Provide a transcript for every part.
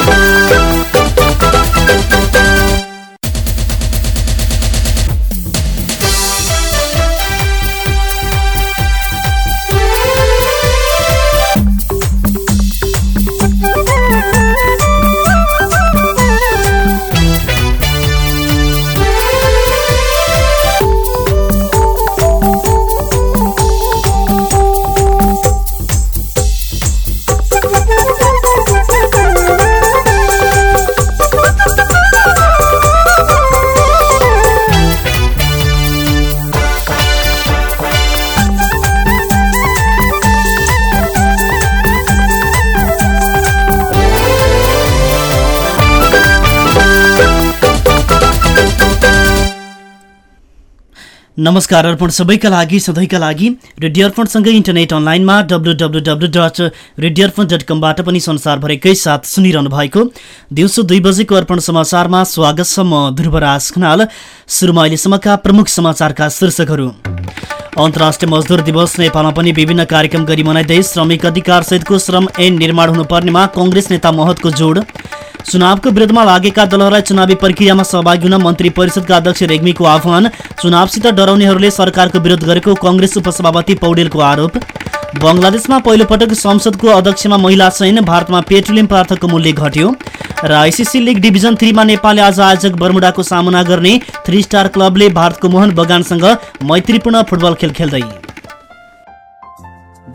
Thank you. नमस्कार अर्पण सबैका लागि सधैँका लागि रेडियो अर्पणसँगै इन्टरनेट अनलाइनमा W W W dot radio Arpan dot कमबाट पनि संसारभरिकै साथ सुनिरहनु भएको दिउँसो दुई बजेको अर्पण समाचारमा स्वागत छ म ध्रुवराज खनाल। सुरुमा अहिलेसम्मका प्रमुख समाचारका शीर्षकहरू। अन्तर्राष्ट्रिय मजदुर दिवस नेपालमा पनि विभिन्न कार्यक्रम गरी मनाइँदै श्रमिक अधिकार सहितको श्रम ऐन निर्माण हुनुपर्नेमा कङ्ग्रेस नेता महतको जोड। चुनावको विरोधमा लागेका दलहरूलाई चुनावी प्रक्रियामा सहभागी हुन मन्त्री परिषदका अध्यक्ष रेग्मीको आह्वान। चुनावसित डराउनेहरूले सरकारको विरोध गरेको कङ्ग्रेस उपसभापति पौडेलको आरोप। बङ्गलादेशमा पहिलोपटक संसदको अध्यक्षमा महिला चयन भारतमा पेट्रोलियम पदार्थको मूल्य घट्यो। र आइसिसी लिग डिभिजन थ्रीमा नेपालले आज आयोजक बर्मुडाको सामना गर्ने थ्री स्टार क्लबले भारतको मोहन बगानसँग मैत्रीपूर्ण फुटबल खेल खेल्दै।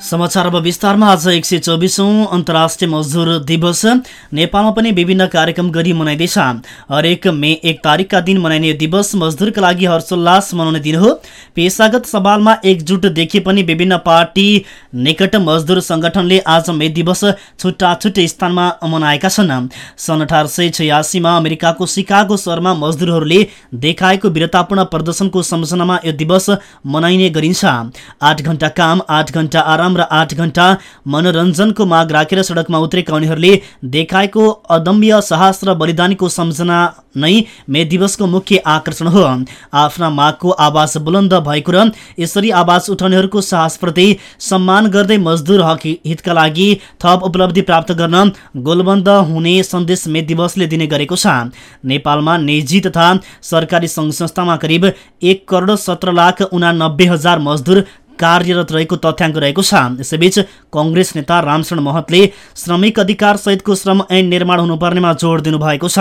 समाचार अब विस्तारमा आज एक सय चौबिसौँ अन्तर्राष्ट्रिय मजदुर दिवस। नेपालमा पनि विभिन्न कार्यक्रम गरी मनाइँदैछ। हरेक मे एक तारिकका दिन मनाइने दिवस मजदुरका लागि हर्षोल्लास मनाउने दिन हो। पेसागत सवालमा एकजुट देखिए पनि विभिन्न पार्टी निकट मजदुर सङ्गठनले आज मे दिवस छुट्टा छुट्टै स्थानमा मनाएका छन्। सन् अठार सय अमेरिकाको सिकागो सहरमा मजदुरहरूले देखाएको वीरतापूर्ण प्रदर्शनको सम्झनामा यो दिवस मनाइने गरिन्छ। आठ घण्टा काम आठ घण्टा आराम र आठ घण्टा मनोरञ्जनको माग राखेर सडकमा उत्रेका उनीहरूले देखाएको अदम्य साहस र बलिदानीको सम्झना नै मे दिवसको मुख्य आकर्षण हो। आफ्ना मागको आवाज बुलन्द भएको र यसरी आवाज उठाउनेहरूको साहसप्रति सम्मान गर्दै मजदुर हक हितका लागि थप उपलब्धि प्राप्त गर्न गोलबन्द हुने सन्देश मे दिवसले दिने गरेको छ। नेपालमा निजी तथा सरकारी सङ्घ संस्थामा करिब एक करोड सत्र लाख उनानब्बे हजार मजदुर कार्यरत रहेको तथ्याङ्क रहेको छ। यसैबीच कङ्ग्रेस नेता रामशरण महतले श्रमिक अधिकार सहितको श्रम ऐन निर्माण हुनुपर्नेमा जोड दिनुभएको छ।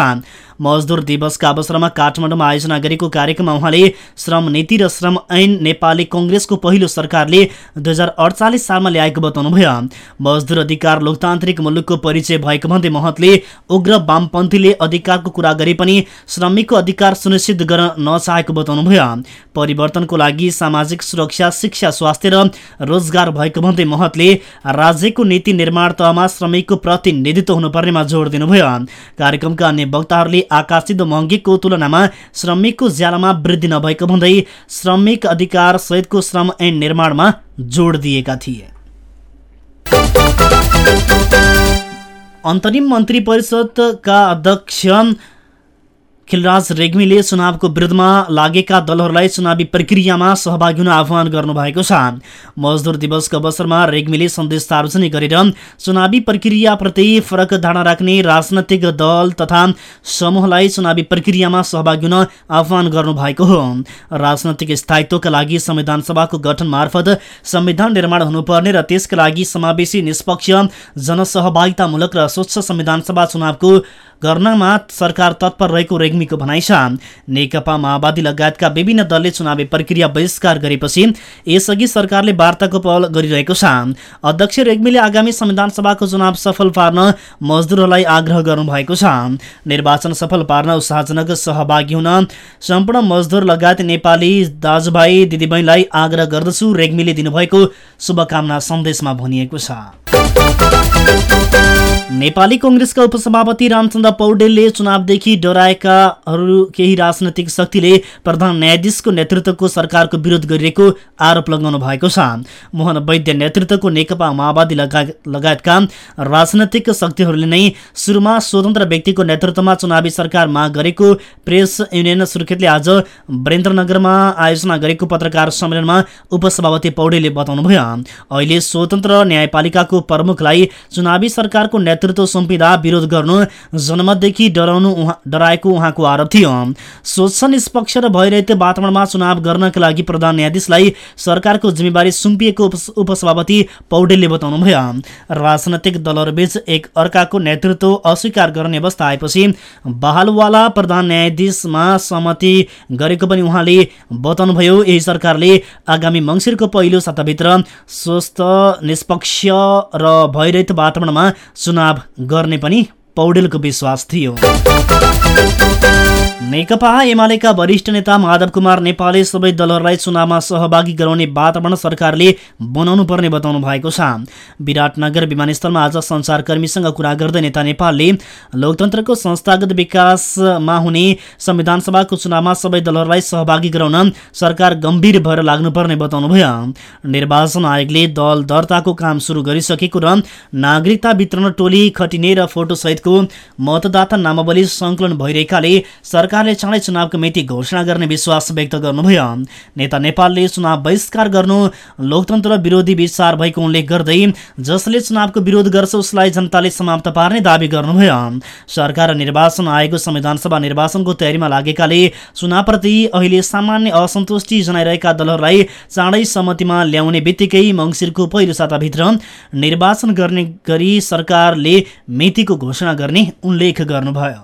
मजदुर दिवसका अवसरमा काठमाडौँमा आयोजना गरेको कार्यक्रममा उहाँले श्रम नीति र श्रम ऐन नेपाली कङ्ग्रेसको पहिलो सरकारले दुई हजार अडचालिस सालमा ल्याएको बताउनुभयो। मजदुर अधिकार लोकतान्त्रिक मुलुकको परिचय भएको भन्दै महतले उग्र वामपन्थीले अधिकारको कुरा गरे पनि श्रमिकको अधिकार सुनिश्चित गर्न नचाहेको बताउनुभयो। परिवर्तनको लागि सामाजिक सुरक्षा शिक्षा स्वास्थ्य र रोजगार भएको भन्दै महतले राज्यको नीति निर्माण तहमा श्रमिकको प्रतिनिधित्व हुनुपर्नेमा जोड दिनुभयो। कार्यक्रमका अन्य वक्ताहरूले आकाशित महँगीको तुलनामा श्रमिकको ज्यालामा वृद्धि नभएको भन्दै श्रमिक अधिकार सहितको श्रम ऐन निर्माणमा जोड दिएका थिए। अन्तरिम मन्त्री परिषदका अध्यक्ष खिलराज रेग्मीले चुनावको विरुद्धमा लागेका दलहरूलाई चुनावी प्रक्रियामा सहभागी हुन आह्वान गर्नुभएको छ। मजदुर दिवसको अवसरमा रेग्मीले सन्देश सार्वजनिक गरेर चुनावी प्रक्रियाप्रति फरक धारणा राख्ने राजनैतिक दल तथा समूहलाई चुनावी प्रक्रियामा सहभागी हुन आह्वान गर्नुभएको हो। राजनैतिक स्थायित्वका लागि संविधान सभाको गठन मार्फत संविधान निर्माण हुनुपर्ने र त्यसका लागि समावेशी निष्पक्ष जनसहभागितामूलक र स्वच्छ संविधान सभा चुनावको गर्नमा सरकार तत्पर रहेको रेग्मीको भनाइ छ। नेकपा माओवादी लगायतका विभिन्न दलले चुनावी प्रक्रिया बहिष्कार गरेपछि यसअघि सरकारले वार्ताको पहल गरिरहेको छ। अध्यक्ष रेग्मीले आगामी संविधान सभाको चुनाव सफल पार्न मजदुरहरूलाई आग्रह गर्नुभएको छ। निर्वाचन सफल पार्न उत्साहजनक सहभागी हुन सम्पूर्ण मजदुर लगायत नेपाली दाजुभाइ दिदीबहिनीलाई आग्रह गर्दछु। रेग्मीले दिनुभएको शुभकामना सन्देशमा भनिएको छ। नेपाली कङ्ग्रेसका उपसभापति रामचन्द्र पौडेलले चुनावदेखि डराएकाहरू केही राजनैतिक शक्तिले प्रधान न्यायाधीशको नेतृत्वको सरकारको विरोध गरिरहेको आरोप लगाउनु भएको छ। मोहन वैद्य नेतृत्वको नेकपा माओवादी लगायतका राजनैतिक शक्तिहरूले नै सुरुमा स्वतन्त्र व्यक्तिको नेतृत्वमा चुनावी सरकार माग गरेको प्रेस युनियन सुर्खेतले आज वीरेन्द्रनगरमा आयोजना गरेको पत्रकार सम्मेलनमा उपसभापति पौडेलले बताउनुभयो। अहिले स्वतन्त्र न्यायपालिकाको प्रमुखलाई चुनावी सरकारको नेतृत्व सुम्पिँदा विरोध गर्नु जनमतदेखि डराउनु डराएको उहाँको आरोप थियो। स्वच्छ निष्पक्ष र भइरहेको वातावरणमा चुनाव गर्नका लागि प्रधान न्यायाधीशलाई सरकारको जिम्मेवारी सुम्पिएको उपसभापति पौडेलले बताउनुभयो राजनैतिक दलहरूबीच एक अर्काको नेतृत्व अस्वीकार गर्ने अवस्था आएपछि बहालवाला प्रधान न्यायाधीशमा सहमति गरेको पनि उहाँले बताउनुभयो। यही सरकारले आगामी मङ्सिरको पहिलो साताभित्र स्वस्थ निष्पक्ष र भइरहेको वातावरणमा चुनाव गर्ने पनि पौडेलको विश्वास थियो। नेकपा एमालेका वरिष्ठ नेता माधव कुमार नेपालले सबै दलहरूलाई चुनावमा सहभागी गराउने वातावरण सरकारले बनाउनु पर्ने बताउनु भएको छ। विराटनगर विमानस्थलमा आज सञ्चारकर्मीसँग कुरा गर्दै नेता नेपालले लोकतन्त्रको संस्थागत विकासमा हुने संविधान सभाको चुनावमा सबै दलहरूलाई सहभागी गराउन सरकार गम्भीर भएर लाग्नुपर्ने बताउनुभयो। निर्वाचन आयोगले दल दर्ताको काम सुरु गरिसकेको र नागरिकता वितरण टोली खटिने र फोटोसहितको मतदाता नामावली सङ्कलन भइरहेकाले सरकारले चाँडै चुनावको मिति घोषणा गर्ने विश्वास व्यक्त गर्नुभयो। नेता नेपालले चुनाव बहिष्कार गर्नु लोकतन्त्र विरोधी विचार भएको उल्लेख गर्दै जसले चुनावको विरोध गर्छ उसलाई जनताले समाप्त पार्ने दावी गर्नुभयो। सरकार र निर्वाचन आयोगको संविधान सभा निर्वाचनको तयारीमा लागेकाले चुनावप्रति अहिले सामान्य असन्तुष्टि जनाइरहेका दलहरूलाई चाँडै सहमतिमा ल्याउने बित्तिकै मङ्सिरको पहिलो साताभित्र निर्वाचन गर्ने गरी सरकारले मितिको घोषणा गर्ने उल्लेख गर्नुभयो।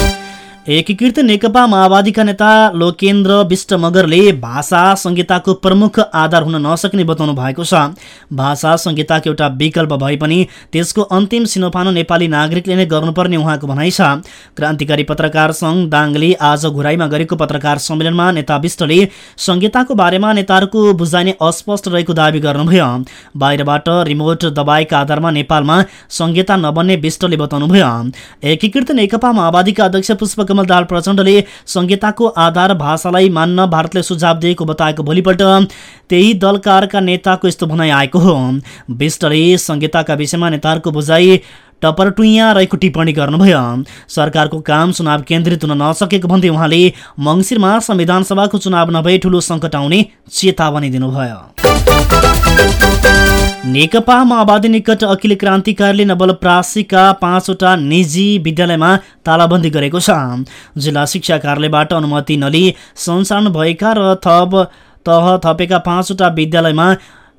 एकीकृत नेकपा माओवादीका नेता लोकेन्द्र विष्ट मगरले भाषा संहिताको प्रमुख आधार हुन नसक्ने बताउनु भएको छ। भाषा संहिताको एउटा विकल्प भए पनि त्यसको अन्तिम सिनोफानो नेपाली नागरिकले नै गर्नुपर्ने उहाँको भनाइ छ। क्रान्तिकारी पत्रकार सङ्घ दाङले आज घुराईमा गरेको पत्रकार सम्मेलनमा नेता विष्टले संहिताको बारेमा नेताहरूको बुझाइ अस्पष्ट रहेको दावी गर्नुभयो। बाहिरबाट रिमोट दबाएका आधारमा नेपालमा संहिता नबन्ने विष्टले बताउनुभयो। एकीकृत नेकपा माओवादीका अध्यक्ष पुष्प पुष्पकमल दाल प्रचण्डले संहिताको आधार भाषालाई मान्न भारतले सुझाव दिएको बताएको भोलिपल्ट त्यही दल कारका नेताको यस्तो भनाइ आएको हो। विष्टले संहिताका विषयमा नेताहरूको बुझाइ टपरटुइया रहेको टिप्पणी गर्नुभयो। सरकारको काम चुनाव केन्द्रित हुन नसकेको भन्दै उहाँले मङ्सिरमा संविधान सभाको चुनाव नभए ठूलो सङ्कट आउने चेतावनी दिनुभयो। नेकपा माओवादी निकट अखिल क्रान्तिकारीले नवलप्रासीका पाँचवटा निजी विद्यालयमा तालाबन्दी गरेको छ। जिल्ला शिक्षा कार्यालयबाट अनुमति नलिई सञ्चालन भएका र थप तह थपेका पाँचवटा विद्यालयमा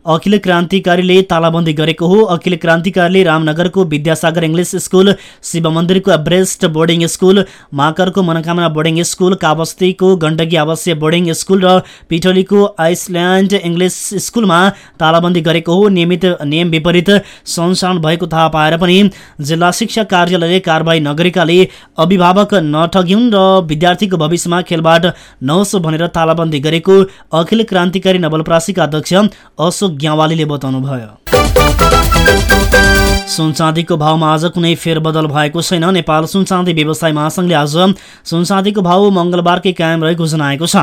अखिल क्रान्तिकारीले तालाबन्दी गरेको हो। अखिल क्रान्तिकारीले रामनगरको विद्यासागर इङ्ग्लिस स्कुल शिव मन्दिरको एभरेस्ट बोर्डिङ स्कुल माकरको मनोकामना बोर्डिङ स्कुल काबस्तीको गण्डकी आवासीय बोर्डिङ स्कुल र पिठोलीको आइसल्यान्ड इङ्ग्लिस स्कुलमा तालाबन्दी गरेको हो। नियमित नियम विपरीत सञ्चालन भएको थाहा पाएर पनि जिल्ला शिक्षा कार्यालयले कारवाही नगरेकाले अभिभावक नठग्युन् र विद्यार्थीको भविष्यमा खेलबाट नहोस् भनेर तालाबन्दी गरेको अखिल क्रान्तिकारी नवलप्रासीका अध्यक्ष अशोक ग्यावालीले बताउनुभयो सुनचाँदीको भावमा आज कुनै फेरबदल भएको छैन। नेपाल सुनचाँदी व्यवसाय महासङ्घले आज सुनचाँदीको भाव मङ्गलबारकै कायम रहेको जनाएको छ।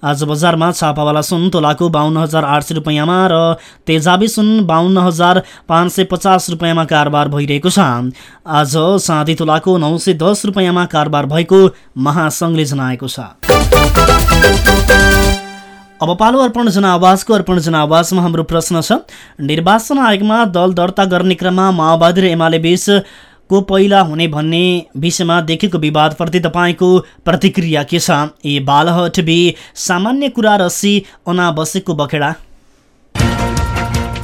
आज बजारमा छापावाला सुन तोलाको बाहन्न हजार आठ सय रुपियाँमा र तेजाबी सुन बाहन्न हजार पाँच सय पचास रुपियाँमा कारोबार भइरहेको छ। आज चाँदी तोलाको नौ सय दस रुपियाँमा कारोबार भएको महासङ्घले जनाएको छ। अब पालो अर्पण जनावासको अर्पण जनावासमा हाम्रो प्रश्न छ। निर्वाचन आयोगमा दल दर्ता गर्ने क्रममा माओवादी र एमाले बीच को पहिला हुने भन्ने विषयमा देखेको विवादप्रति तपाईँको प्रतिक्रिया के छ? ए बालहट बी सामान्य कुरा रसी अनावश्यकको बखेडा।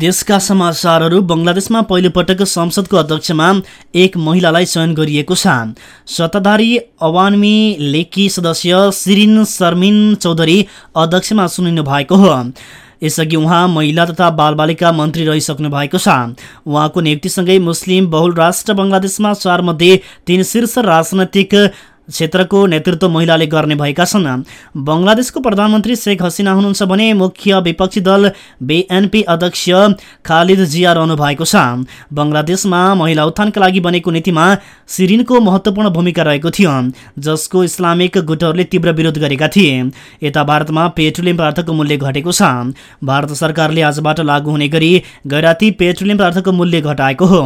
विदेशका समाचारहरू बङ्गलादेशमा पहिलोपटक संसदको अध्यक्षमा एक महिलालाई चयन गरिएको छ। सत्ताधारी अवामी लेकी सदस्य सिरिन शर्मिन चौधरी अध्यक्षमा चुनिनु भएको हो। यसअघि उहाँ महिला तथा बालबालिका मन्त्री रहिसक्नु भएको छ। उहाँको नियुक्तिसँगै मुस्लिम बहुल राष्ट्र बङ्गलादेशमा चारमध्ये तीन शीर्ष राजनैतिक क्षेत्रको नेतृत्व महिलाले गर्ने भएका छन्। बङ्गलादेशको प्रधानमन्त्री शेख हसिना हुनुहुन्छ भने मुख्य विपक्षी दल बिएनपी अध्यक्ष खालिद जिया रहनु भएको छ। बङ्गलादेशमा महिला उत्थानका लागि बनेको नीतिमा सिरिनको महत्त्वपूर्ण भूमिका रहेको थियो। जसको इस्लामिक गुटहरूले तीव्र विरोध गरेका थिए। यता भारतमा पेट्रोलियम पदार्थको मूल्य घटेको छ। भारत सरकारले आजबाट लागू हुने गरी गैराती पेट्रोलियम पदार्थको मूल्य घटाएको हो।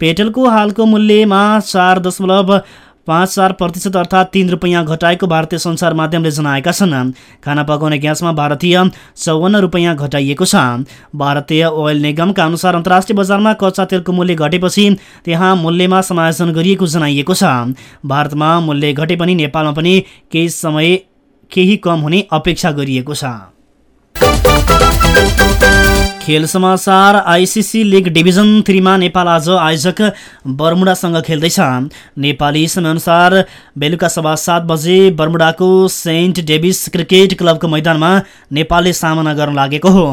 पेट्रोलको हालको मूल्यमा चार दशमलव पाँच चार प्रतिशत अर्थात् तिन रुपियाँ घटाएको भारतीय सञ्चार माध्यमले जनाएका छन्। खाना पकाउने ग्यासमा भारतीय चौवन्न रुपियाँ घटाइएको छ। भारतीय ओइल निगमका अनुसार अन्तर्राष्ट्रिय बजारमा कच्चा तेलको मूल्य घटेपछि त्यहाँ मूल्यमा समायोजन गरिएको जनाइएको छ। भारतमा मूल्य घटे पनि नेपालमा पनि केही समय केही कम हुने अपेक्षा गरिएको छ। खेल समाचार आइसिसी लिग डिभिजन थ्रीमा नेपाल आज आयोजक बर्मुडासँग खेल्दैछ। नेपाली समयअनुसार बेलुका सभा सात बजे बर्मुडाको सेन्ट डेभिस क्रिकेट क्लबको मैदानमा नेपालले सामना गर्न लागेको हो।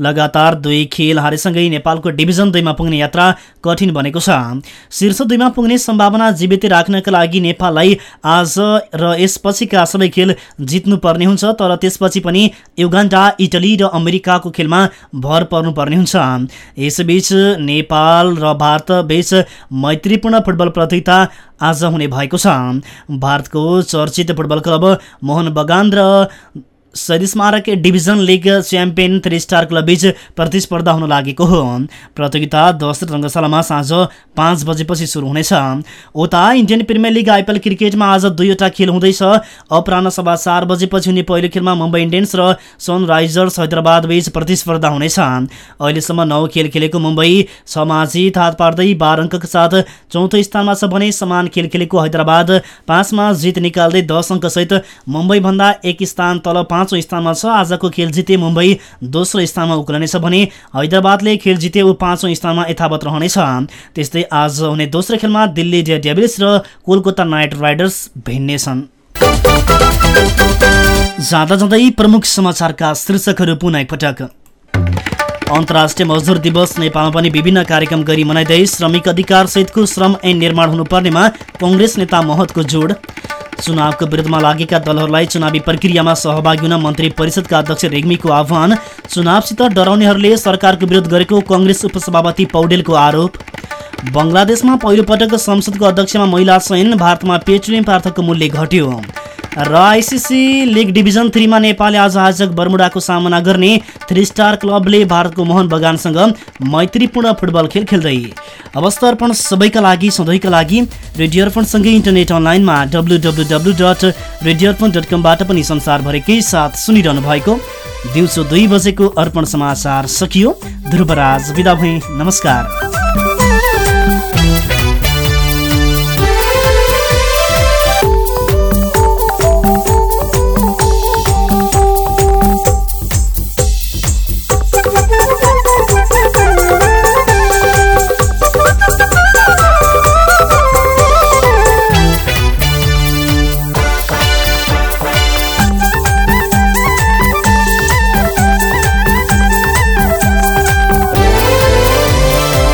लगातार दुई खेल हारेसँगै नेपालको डिभिजन दुईमा पुग्ने यात्रा कठिन बनेको छ। शीर्ष दुईमा पुग्ने सम्भावना जीवित राख्नका लागि नेपाललाई आज र यसपछिका सबै खेल जित्नुपर्ने हुन्छ तर त्यसपछि पनि युगान्डा इटली र अमेरिकाको खेलमा भर पर्नुपर्ने हुन्छ। यसबीच नेपाल र भारत बीच मैत्रीपूर्ण फुटबल प्रतियोगिता आज हुने भएको छ। भारतको चर्चित फुटबल क्लब मोहन बगान र स्मारक division league champion three star club बीच प्रतिस्पर्धा हुन लागेको हो। प्रतियोगिता दशरथ रङ्गशालामा साँझ पाँच बजेपछि सुरु हुनेछ। उता इन्डियन प्रिमियर लिग आइपिएल क्रिकेटमा आज दुईवटा खेल हुँदैछ। अपराह सभा चार बजेपछि हुने पहिलो खेलमा मुम्बई इन्डियन्स र सनराइजर्स हैदराबाद बीच प्रतिस्पर्धा हुनेछ। अहिलेसम्म नौ खेल खेलेको मुम्बई छमा जित हात पार्दै बाह्र अङ्कका साथ चौथो स्थानमा छ भने समान खेल खेलेको हैदराबाद पाँचमा जित निकाल्दै दस अङ्कसहित मुम्बईभन्दा एक स्थान तल पाँचौँ स्थानमा छ। आजको खेल जिते मुम्बई दोस्रो स्थानमा उक्लनेछ भने हैदराबादले खेल जिते ऊ पाँचौँ स्थानमा यथावत रहनेछ। त्यस्तै आज हुने दोस्रो खेलमा दिल्ली डेभिल्स र कोलकाता नाइट राइडर्स भिन्नेछन्। जाँदा जाँदै प्रमुख समाचारका शीर्षकहरू पुनः एकपटक। अन्तर्राष्ट्रिय मजदुर दिवस नेपालमा पनि विभिन्न कार्यक्रम गरी मनाइँदै श्रमिक अधिकार सहितको श्रम ऐन निर्माण हुनुपर्नेमा कङ्ग्रेस नेता महतको जोड। चुनावको विरुद्धमा लागेका दलहरूलाई चुनावी प्रक्रियामा सहभागी हुन मन्त्री परिषदका अध्यक्ष रेग्मीको आह्वान। चुनावसित डराउनेहरूले सरकारको विरोध गरेको कङ्ग्रेस उपसभापति पौडेलको आरोप। बङ्गलादेशमा पहिलोपटक संसदको अध्यक्षमा महिला चयन भारतमा पेट्रोलियम पदार्थको मूल्य घट्यो। र आइसिसी लिग डिभिजन थ्रीमा नेपालले आज आजक बर्मुडाको सामना गर्ने थ्री स्टार क्लबले भारतको मोहन बगानसँग मैत्रीपूर्ण फुटबल खेल खेल्दै। अवस्था अर्पण सबैका लागि सधैँका लागि रेडियो अर्पणसँगै इन्टरनेट अनलाइनमा W W W dot radio Arpan dot कमबाट पनि संसारभरिकै साथ सुनिरहनु भएको दिउँसो दुई बजेको अर्पण समाचार सकियो। ध्रुवराज बिदा भई नमस्कार।